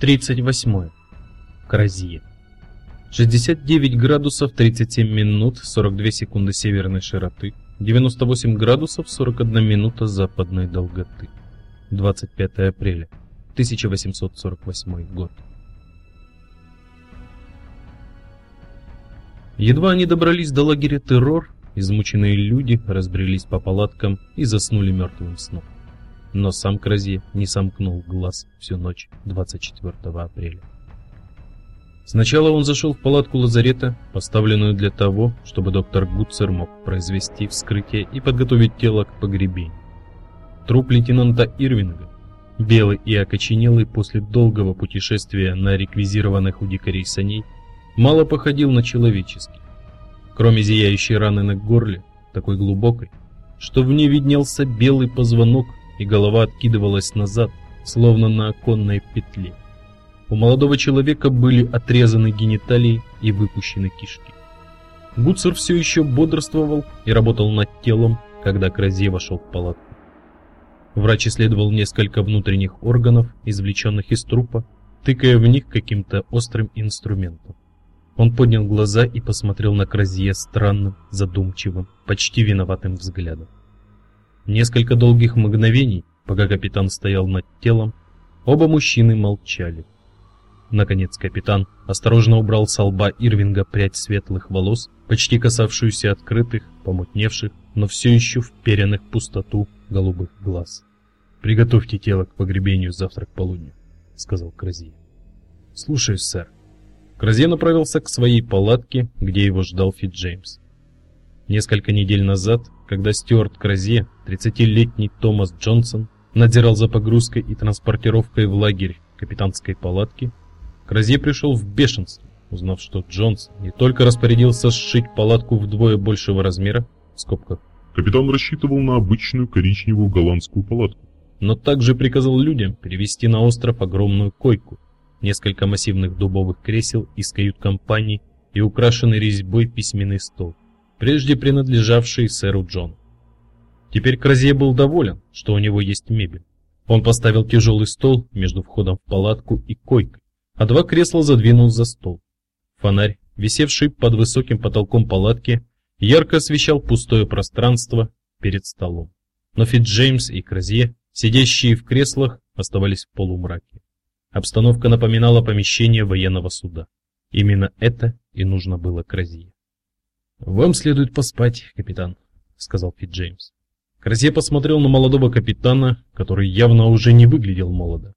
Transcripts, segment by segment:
38. Кразье. 69 градусов 37 минут 42 секунды северной широты, 98 градусов 41 минута западной долготы. 25 апреля 1848 год. Едва они добрались до лагеря террор, измученные люди разбрелись по палаткам и заснули мертвым сном но сам Кразье не сомкнул глаз всю ночь 24 апреля. Сначала он зашел в палатку лазарета, поставленную для того, чтобы доктор Гуцер мог произвести вскрытие и подготовить тело к погребению. Труп лейтенанта Ирвинга, белый и окоченелый после долгого путешествия на реквизированных у дикарей саней, мало походил на человеческий. Кроме зияющей раны на горле, такой глубокой, что в ней виднелся белый позвонок и голова откидывалась назад, словно на оконной петле. У молодого человека были отрезаны гениталии и выпущены кишки. Гуцер все еще бодрствовал и работал над телом, когда Кразье вошел в палатку. Врач исследовал несколько внутренних органов, извлеченных из трупа, тыкая в них каким-то острым инструментом. Он поднял глаза и посмотрел на Кразье странным, задумчивым, почти виноватым взглядом. Несколько долгих мгновений, пока капитан стоял над телом, оба мужчины молчали. Наконец капитан осторожно убрал с лба Ирвинга прядь светлых волос, почти касавшуюся открытых, помутневших, но все еще вперенных в пустоту голубых глаз. «Приготовьте тело к погребению завтра к полудню», — сказал Кразье. «Слушаюсь, сэр». Кразье направился к своей палатке, где его ждал Фит Джеймс. Несколько недель назад, когда Стюарт Кразье, 30-летний Томас Джонсон, надзирал за погрузкой и транспортировкой в лагерь капитанской палатки, Кразье пришел в бешенство, узнав, что Джонсон не только распорядился сшить палатку вдвое большего размера, в скобках, Капитан рассчитывал на обычную коричневую голландскую палатку. Но также приказал людям перевести на остров огромную койку, несколько массивных дубовых кресел из кают-компании и украшенный резьбой письменный стол прежде принадлежавший сэру Джону. Теперь Кразье был доволен, что у него есть мебель. Он поставил тяжелый стол между входом в палатку и койкой, а два кресла задвинул за стол. Фонарь, висевший под высоким потолком палатки, ярко освещал пустое пространство перед столом. Но Фит Джеймс и Кразье, сидящие в креслах, оставались в полумраке. Обстановка напоминала помещение военного суда. Именно это и нужно было Кразье. «Вам следует поспать, капитан», — сказал Фит Джеймс. Кразье посмотрел на молодого капитана, который явно уже не выглядел молодо.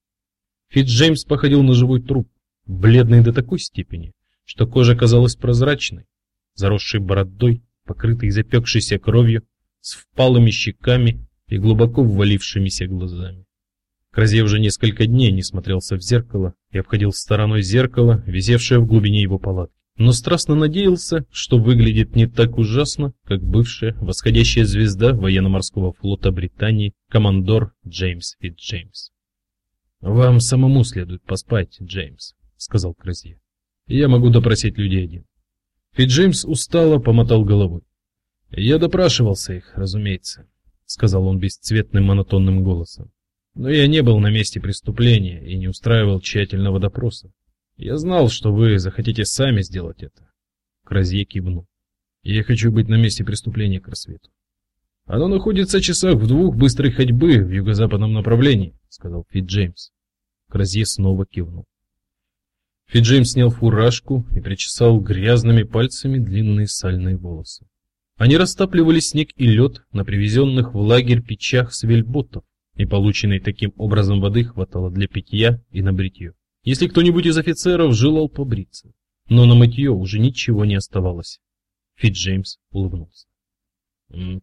Фит Джеймс походил на живой труп, бледный до такой степени, что кожа казалась прозрачной, заросшей бородой, покрытой запекшейся кровью, с впалыми щеками и глубоко ввалившимися глазами. Кразье уже несколько дней не смотрелся в зеркало и обходил стороной зеркало, висевшее в глубине его палатки но страстно надеялся, что выглядит не так ужасно, как бывшая восходящая звезда военно-морского флота Британии, командор Джеймс Фитджеймс. «Вам самому следует поспать, Джеймс», — сказал Кразье. «Я могу допросить людей один». Фитджеймс устало помотал головой. «Я допрашивался их, разумеется», — сказал он бесцветным монотонным голосом. «Но я не был на месте преступления и не устраивал тщательного допроса. Я знал, что вы захотите сами сделать это. Кразье кивнул. Я хочу быть на месте преступления к рассвету. Оно находится часах в двух быстрой ходьбы в юго-западном направлении, сказал Фит Джеймс. Кразье снова кивнул. Фит Джеймс снял фуражку и причесал грязными пальцами длинные сальные волосы. Они растапливали снег и лед на привезенных в лагерь печах с вельботов, и полученной таким образом воды хватало для питья и на бритье если кто-нибудь из офицеров желал побриться. Но на мытье уже ничего не оставалось. Фит Джеймс улыбнулся.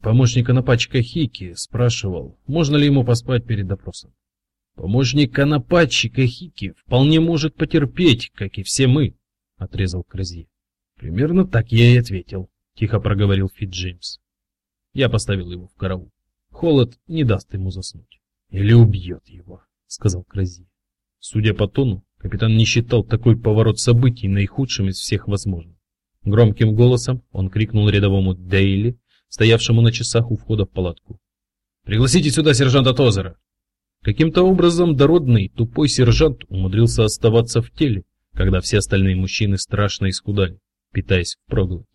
Помощник Конопатчика Хики спрашивал, можно ли ему поспать перед допросом. Помощник Конопатчика Хики вполне может потерпеть, как и все мы, отрезал Кразье. Примерно так я и ответил, тихо проговорил Фит Джеймс. Я поставил его в караул. Холод не даст ему заснуть. Или убьет его, сказал Кразье. Судя по тону, Капитан не считал такой поворот событий наихудшим из всех возможных. Громким голосом он крикнул рядовому Дейли, стоявшему на часах у входа в палатку. «Пригласите сюда сержанта Тозера!» Каким-то образом дородный, тупой сержант умудрился оставаться в теле, когда все остальные мужчины страшно исхудали, питаясь впроголодь.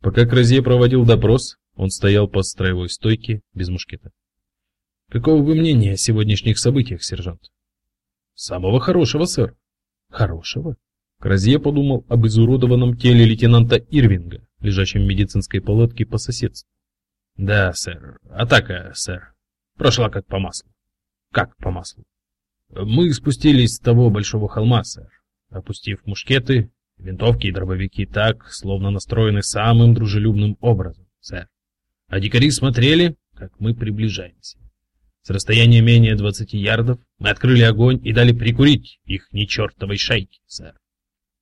Пока Кразье проводил допрос, он стоял по строевой стойке без мушкета. Какого вы мнения о сегодняшних событиях, сержант? Самого хорошего, сэр. Хорошего? Кразье подумал об изуродованном теле лейтенанта Ирвинга, лежащем в медицинской палатке по соседству. Да, сэр. Атака, сэр. Прошла как по маслу. Как по маслу? Мы спустились с того большого холма, сэр, опустив мушкеты, винтовки и дробовики так, словно настроены самым дружелюбным образом, сэр. А дикари смотрели, как мы приближаемся. С расстояния менее 20 ярдов мы открыли огонь и дали прикурить их не чертовой шайке, сэр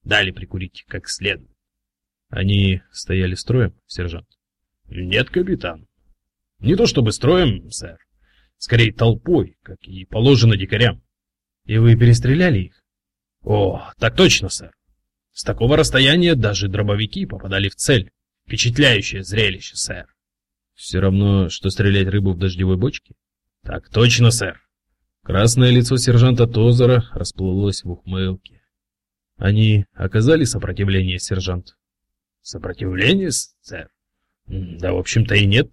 дали прикурить как следует. Они стояли строем, сержант? Нет, капитан. Не то чтобы строем, сэр. Скорее толпой, как и положено дикарям. И вы перестреляли их? О, так точно, сэр. С такого расстояния даже дробовики попадали в цель. Впечатляющее зрелище, сэр. Все равно, что стрелять рыбу в дождевой бочке? Так точно, сэр. Красное лицо сержанта Тозера расплылось в ухмылке. Они оказали сопротивление, сержант? Сопротивление, сэр? Да, в общем-то и нет.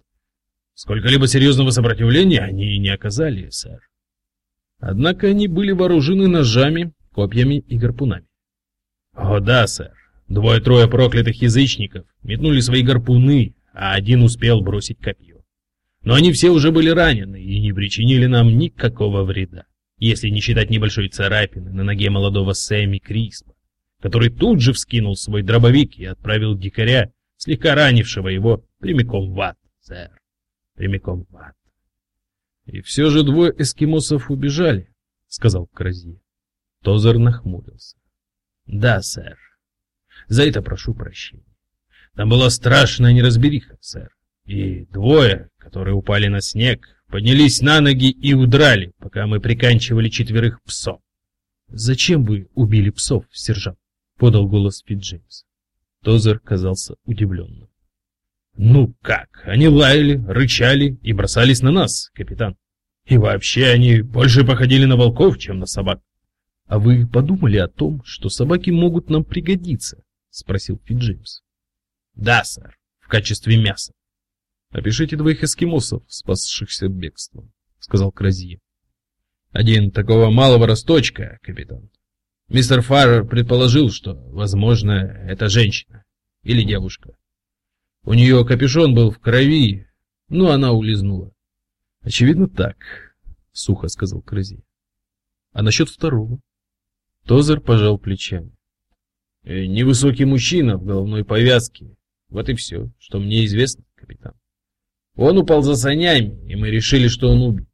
Сколько-либо серьезного сопротивления они не оказали, сэр. Однако они были вооружены ножами, копьями и гарпунами. О да, сэр. Двое-трое проклятых язычников метнули свои гарпуны, а один успел бросить копье. Но они все уже были ранены и не причинили нам никакого вреда, если не считать небольшой царапины на ноге молодого Сэмми Криспа который тут же вскинул свой дробовик и отправил дикаря, слегка ранившего его, прямиком в ад, сэр. Прямиком в ад. И все же двое эскимосов убежали, сказал Крази. Тозер нахмурился. Да, сэр. За это прошу прощения. Там была страшная неразбериха, сэр. И двое, которые упали на снег, поднялись на ноги и удрали, пока мы приканчивали четверых псов. Зачем вы убили псов, сержант? подал голос Пит Джеймс. Тозер казался удивленным. Ну как? Они лаяли, рычали и бросались на нас, капитан. И вообще они больше походили на волков, чем на собак. А вы подумали о том, что собаки могут нам пригодиться? спросил Пит Джеймс. Да, сэр, в качестве мяса. Опишите двоих эскимосов, спасшихся бегством, сказал Кразье. Один такого малого росточка, капитан, Мистер Фаррер предположил, что, возможно, это женщина или девушка. У нее капюшон был в крови, но она улизнула. Очевидно так, сухо сказал Крызи. А насчет второго? Тозер пожал плечами. Э, невысокий мужчина в головной повязке. Вот и все, что мне известно, капитан. Он упал за санями, и мы решили, что он убит.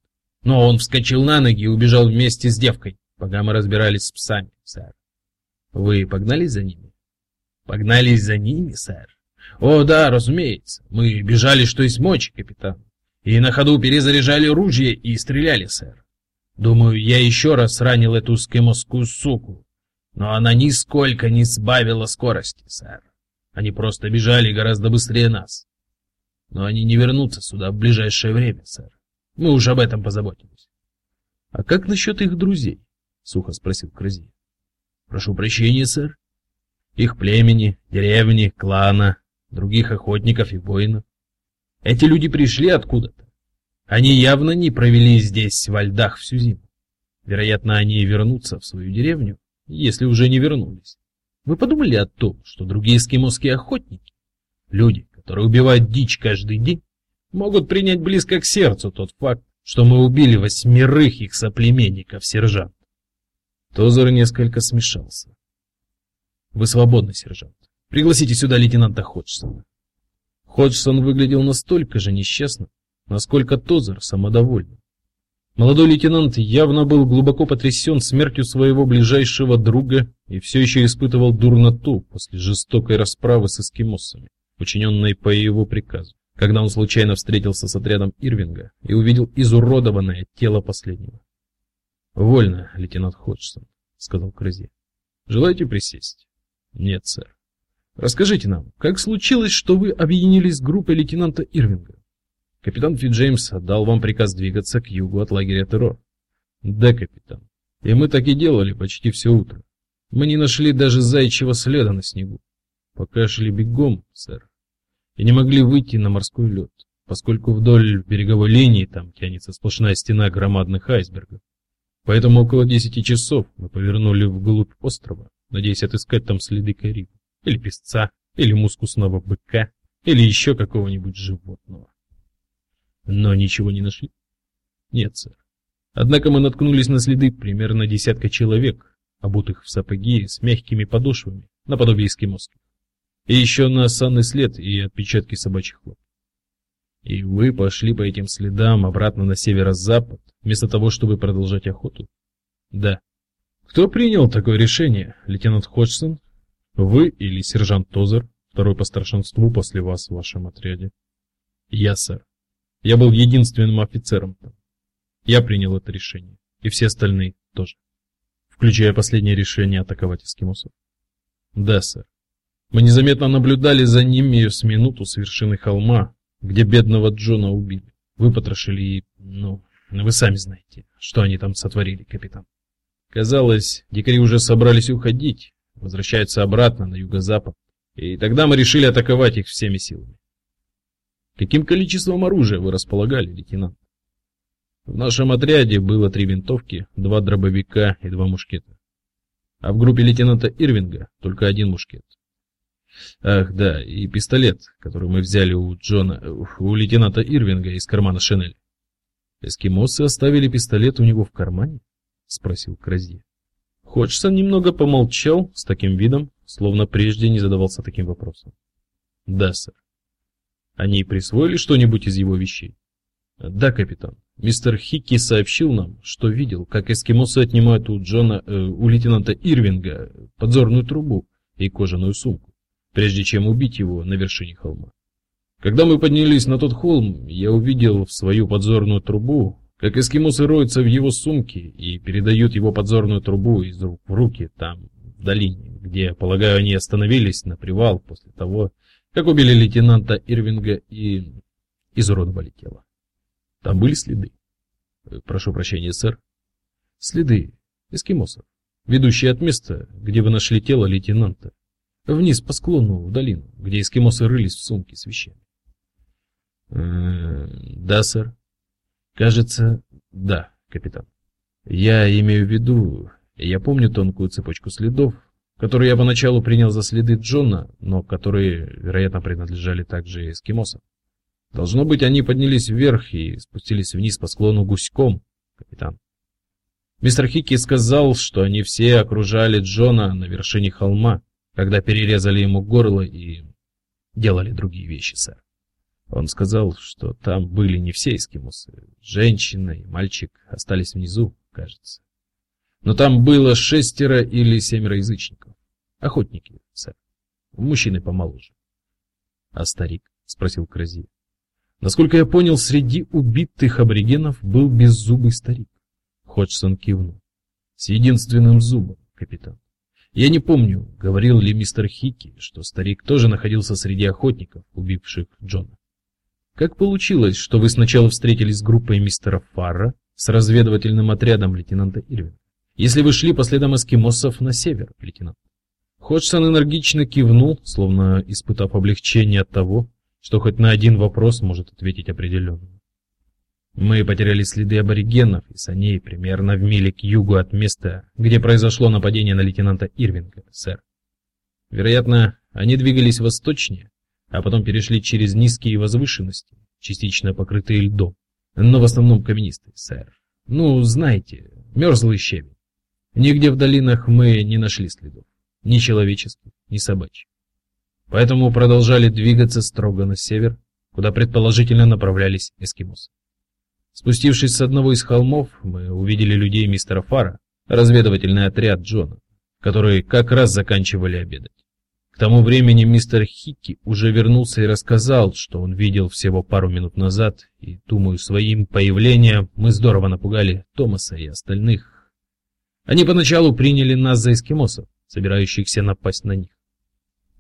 Но он вскочил на ноги и убежал вместе с девкой пока мы разбирались с псами, сэр. Вы погнались за ними? Погнались за ними, сэр? О, да, разумеется. Мы бежали, что есть мочи, капитан. И на ходу перезаряжали ружья и стреляли, сэр. Думаю, я еще раз ранил эту скемосскую суку. Но она нисколько не сбавила скорости, сэр. Они просто бежали гораздо быстрее нас. Но они не вернутся сюда в ближайшее время, сэр. Мы уже об этом позаботились. А как насчет их друзей? — сухо спросил Крази. «Прошу прощения, сэр. Их племени, деревни, клана, других охотников и воинов. Эти люди пришли откуда-то. Они явно не провели здесь во льдах всю зиму. Вероятно, они вернутся в свою деревню, если уже не вернулись. Вы подумали о том, что другие эскимосские охотники, люди, которые убивают дичь каждый день, могут принять близко к сердцу тот факт, что мы убили восьмерых их соплеменников, сержант? Тозер несколько смешался. «Вы свободны, сержант. Пригласите сюда лейтенанта Ходжсона». Ходжсон выглядел настолько же несчастным, насколько Тозер самодовольным. Молодой лейтенант явно был глубоко потрясен смертью своего ближайшего друга и все еще испытывал дурноту после жестокой расправы с эскимосами, учиненной по его приказу, когда он случайно встретился с отрядом Ирвинга и увидел изуродованное тело последнего. Вольно, лейтенант Ходжсон, сказал Крази. Желаете присесть? Нет, сэр. Расскажите нам, как случилось, что вы объединились с группой лейтенанта Ирвинга? Капитан Фит Джеймс отдал вам приказ двигаться к югу от лагеря террор. Да, капитан. И мы так и делали почти все утро. Мы не нашли даже зайчьего следа на снегу. Пока шли бегом, сэр, и не могли выйти на морской лед, поскольку вдоль береговой линии там тянется сплошная стена громадных айсбергов. Поэтому около десяти часов мы повернули вглубь острова, надеясь отыскать там следы карибы, или песца, или мускусного быка, или еще какого-нибудь животного. Но ничего не нашли? Нет, сэр. Однако мы наткнулись на следы примерно десятка человек, обутых в сапоги с мягкими подошвами, наподобие эскимосских. И еще на санный след и отпечатки собачьих лап. И вы пошли по этим следам обратно на северо-запад, вместо того, чтобы продолжать охоту? Да. Кто принял такое решение, лейтенант Ходжсон? Вы или сержант Тозер, второй по старшинству после вас в вашем отряде? Я, сэр. Я был единственным офицером там. Я принял это решение, и все остальные тоже. Включая последнее решение атаковать эскимосов. Да, сэр. Мы незаметно наблюдали за ними с минуту с вершины холма, где бедного Джона убили. Выпотрошили и, ну, вы сами знаете, что они там сотворили, капитан. Казалось, дикари уже собрались уходить, возвращаются обратно на юго-запад. И тогда мы решили атаковать их всеми силами. Каким количеством оружия вы располагали, лейтенант? В нашем отряде было три винтовки, два дробовика и два мушкета. А в группе лейтенанта Ирвинга только один мушкет. Ах, да, и пистолет, который мы взяли у Джона, у лейтенанта Ирвинга из кармана Шинель. Эскимосы оставили пистолет у него в кармане? спросил Кразье. Ходжсон немного помолчал с таким видом, словно прежде не задавался таким вопросом. Да, сэр. Они присвоили что-нибудь из его вещей? Да, капитан. Мистер Хикки сообщил нам, что видел, как эскимосы отнимают у Джона, э, у лейтенанта Ирвинга подзорную трубу и кожаную сумку, прежде чем убить его на вершине холма. Когда мы поднялись на тот холм, я увидел в свою подзорную трубу, как эскимосы роются в его сумке и передают его подзорную трубу из рук в руки там, в долине, где, полагаю, они остановились на привал после того, как убили лейтенанта Ирвинга и изуродовали тело. Там были следы. Прошу прощения, сэр. Следы эскимосов, ведущие от места, где вы нашли тело лейтенанта, вниз по склону в долину, где эскимосы рылись в сумке с вещами. Да, сэр. Кажется, да, капитан. Я имею в виду, я помню тонкую цепочку следов, которые я поначалу принял за следы Джона, но которые, вероятно, принадлежали также эскимосам. Должно быть, они поднялись вверх и спустились вниз по склону гуськом, капитан. Мистер Хикки сказал, что они все окружали Джона на вершине холма, когда перерезали ему горло и делали другие вещи, сэр. Он сказал, что там были не все эскимосы. Женщина и мальчик остались внизу, кажется. Но там было шестеро или семеро язычников. Охотники, сэр. Мужчины помоложе. — А старик? — спросил Крази. Насколько я понял, среди убитых аборигенов был беззубый старик. Ходжсон кивнул. С единственным зубом, капитан. Я не помню, говорил ли мистер Хикки, что старик тоже находился среди охотников, убивших Джона. Как получилось, что вы сначала встретились с группой мистера Фарра, с разведывательным отрядом лейтенанта Ирвинга, если вы шли по следам эскимосов на север, лейтенант? Ходжсон энергично кивнул, словно испытав облегчение от того, что хоть на один вопрос может ответить определенно. Мы потеряли следы аборигенов и саней примерно в миле к югу от места, где произошло нападение на лейтенанта Ирвинга, сэр. Вероятно, они двигались восточнее, а потом перешли через низкие возвышенности, частично покрытые льдом, но в основном каменистые, сэр. Ну, знаете, мерзлый щебень. Нигде в долинах мы не нашли следов, ни человеческих, ни собачьих. Поэтому продолжали двигаться строго на север, куда предположительно направлялись эскимосы. Спустившись с одного из холмов, мы увидели людей мистера Фара, разведывательный отряд Джона, которые как раз заканчивали обедать. К тому времени мистер Хикки уже вернулся и рассказал, что он видел всего пару минут назад, и, думаю, своим появлением мы здорово напугали Томаса и остальных. Они поначалу приняли нас за эскимосов, собирающихся напасть на них.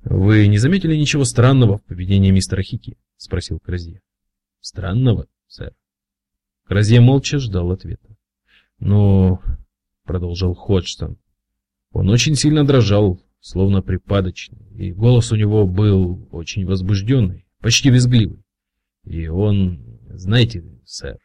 Вы не заметили ничего странного в поведении мистера Хики? спросил Кразье. Странного, сэр. Кразье молча ждал ответа. «Ну...» — продолжил Ходжсон. Он очень сильно дрожал, словно припадочный, и голос у него был очень возбужденный, почти визгливый. И он, знаете, сэр,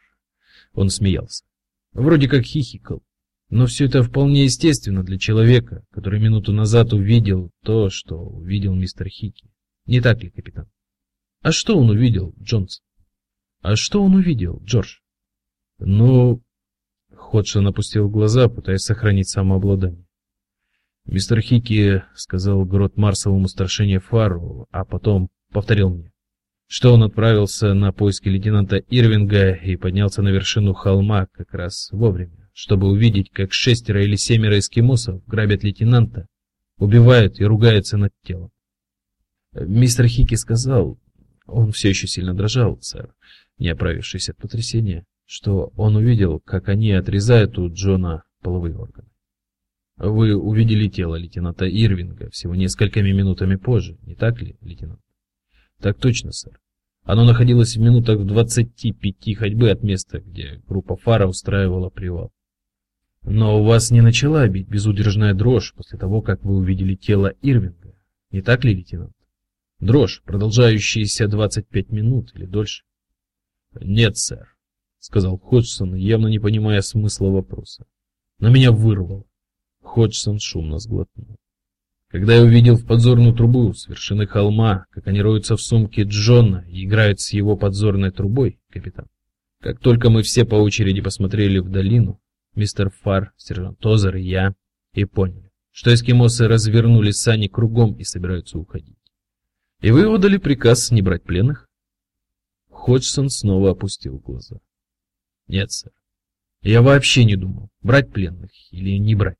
он смеялся. Вроде как хихикал. Но все это вполне естественно для человека, который минуту назад увидел то, что увидел мистер Хики. Не так ли, капитан? А что он увидел, Джонс? А что он увидел, Джордж? Ну, Ходшин опустил глаза, пытаясь сохранить самообладание. Мистер Хики сказал Грот Марсовому старшине Фару, а потом повторил мне, что он отправился на поиски лейтенанта Ирвинга и поднялся на вершину холма как раз вовремя, чтобы увидеть, как шестеро или семеро эскимосов грабят лейтенанта, убивают и ругаются над телом. Мистер Хики сказал, он все еще сильно дрожал, сэр, не оправившись от потрясения, что он увидел, как они отрезают у Джона половые органы. Вы увидели тело лейтенанта Ирвинга всего несколькими минутами позже, не так ли, лейтенант? Так точно, сэр. Оно находилось в минутах в двадцати пяти ходьбы от места, где группа фара устраивала привал. Но у вас не начала бить безудержная дрожь после того, как вы увидели тело Ирвинга, не так ли, лейтенант? Дрожь, продолжающаяся двадцать пять минут или дольше? Нет, сэр, сказал Ходжсон, явно не понимая смысла вопроса. На меня вырвало. Ходжсон шумно сглотнул. Когда я увидел в подзорную трубу с вершины холма, как они роются в сумке Джона и играют с его подзорной трубой, капитан. Как только мы все по очереди посмотрели в долину, мистер Фар, сержант Тозер и я, и поняли, что эскимосы развернули сани кругом и собираются уходить. И вы отдали приказ не брать пленных? Ходжсон снова опустил глаза. Нет, сэр. Я вообще не думал, брать пленных или не брать.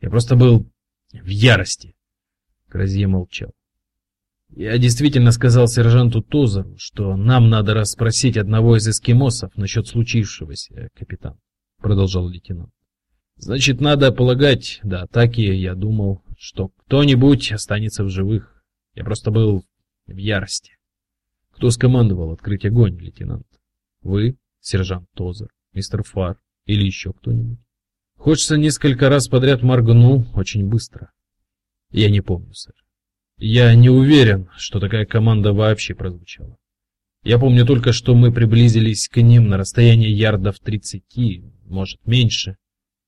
Я просто был в ярости. Кразье молчал. Я действительно сказал сержанту Тозеру, что нам надо расспросить одного из эскимосов насчет случившегося, капитан, продолжал лейтенант. Значит, надо полагать, до атаки я думал, что кто-нибудь останется в живых. Я просто был в ярости. Кто скомандовал открыть огонь, лейтенант? Вы, сержант Тозер, мистер Фар или еще кто-нибудь? Хочется несколько раз подряд моргнул очень быстро. Я не помню, сэр. Я не уверен, что такая команда вообще прозвучала. Я помню только, что мы приблизились к ним на расстояние ярдов 30, может, меньше,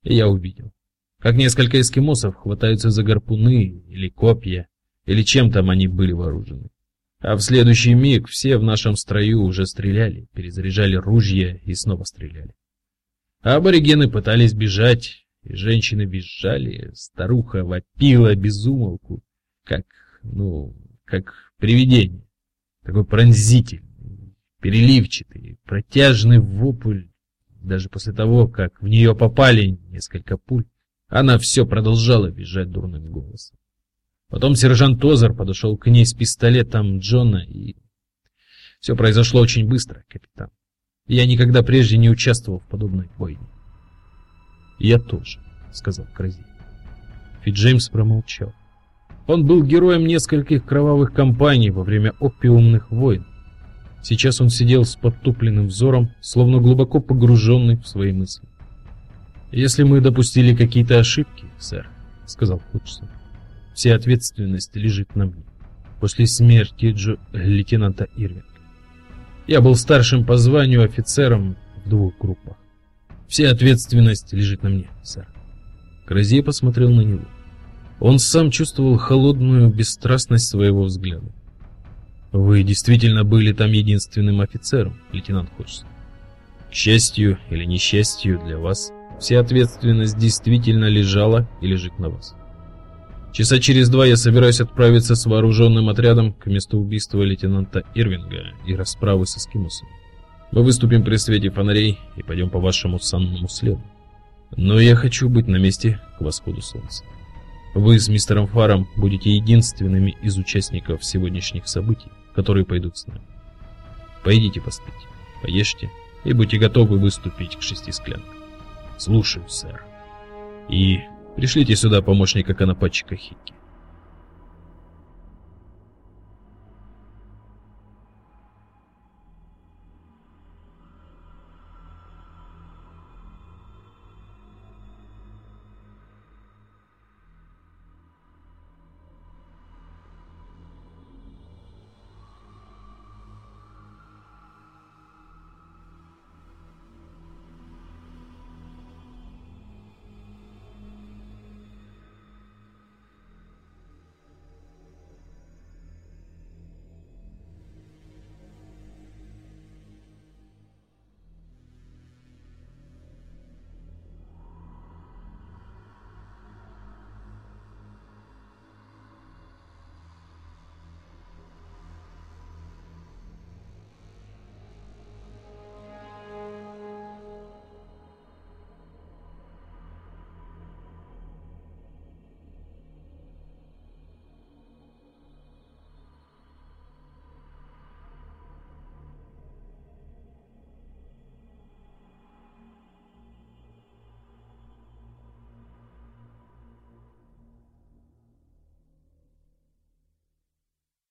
и я увидел, как несколько эскимосов хватаются за гарпуны или копья, или чем там они были вооружены. А в следующий миг все в нашем строю уже стреляли, перезаряжали ружья и снова стреляли. А аборигены пытались бежать, и женщины визжали, старуха вопила без умолку, как, ну, как привидение. Такой пронзительный, переливчатый, протяжный вопль. Даже после того, как в нее попали несколько пуль, она все продолжала визжать дурным голосом. Потом сержант Тозер подошел к ней с пистолетом Джона, и все произошло очень быстро, капитан. Я никогда прежде не участвовал в подобной бойне. Я тоже, сказал Крази. Фит Джеймс промолчал. Он был героем нескольких кровавых кампаний во время опиумных войн. Сейчас он сидел с подтупленным взором, словно глубоко погруженный в свои мысли. Если мы допустили какие-то ошибки, сэр, сказал Ходжсон, вся ответственность лежит на мне. После смерти Джо лейтенанта Ирвинга. Я был старшим по званию офицером в двух группах. Вся ответственность лежит на мне, сэр. Кразье посмотрел на него. Он сам чувствовал холодную бесстрастность своего взгляда. Вы действительно были там единственным офицером, лейтенант Ходжсон. К счастью или несчастью для вас, вся ответственность действительно лежала и лежит на вас. Часа через два я собираюсь отправиться с вооруженным отрядом к месту убийства лейтенанта Ирвинга и расправы с эскимосами. Мы выступим при свете фонарей и пойдем по вашему санному следу. Но я хочу быть на месте к восходу солнца. Вы с мистером Фаром будете единственными из участников сегодняшних событий, которые пойдут с нами. Пойдите поспите, поешьте и будьте готовы выступить к шести склянкам. Слушаю, сэр. И Пришлите сюда помощника конопатчика Хики.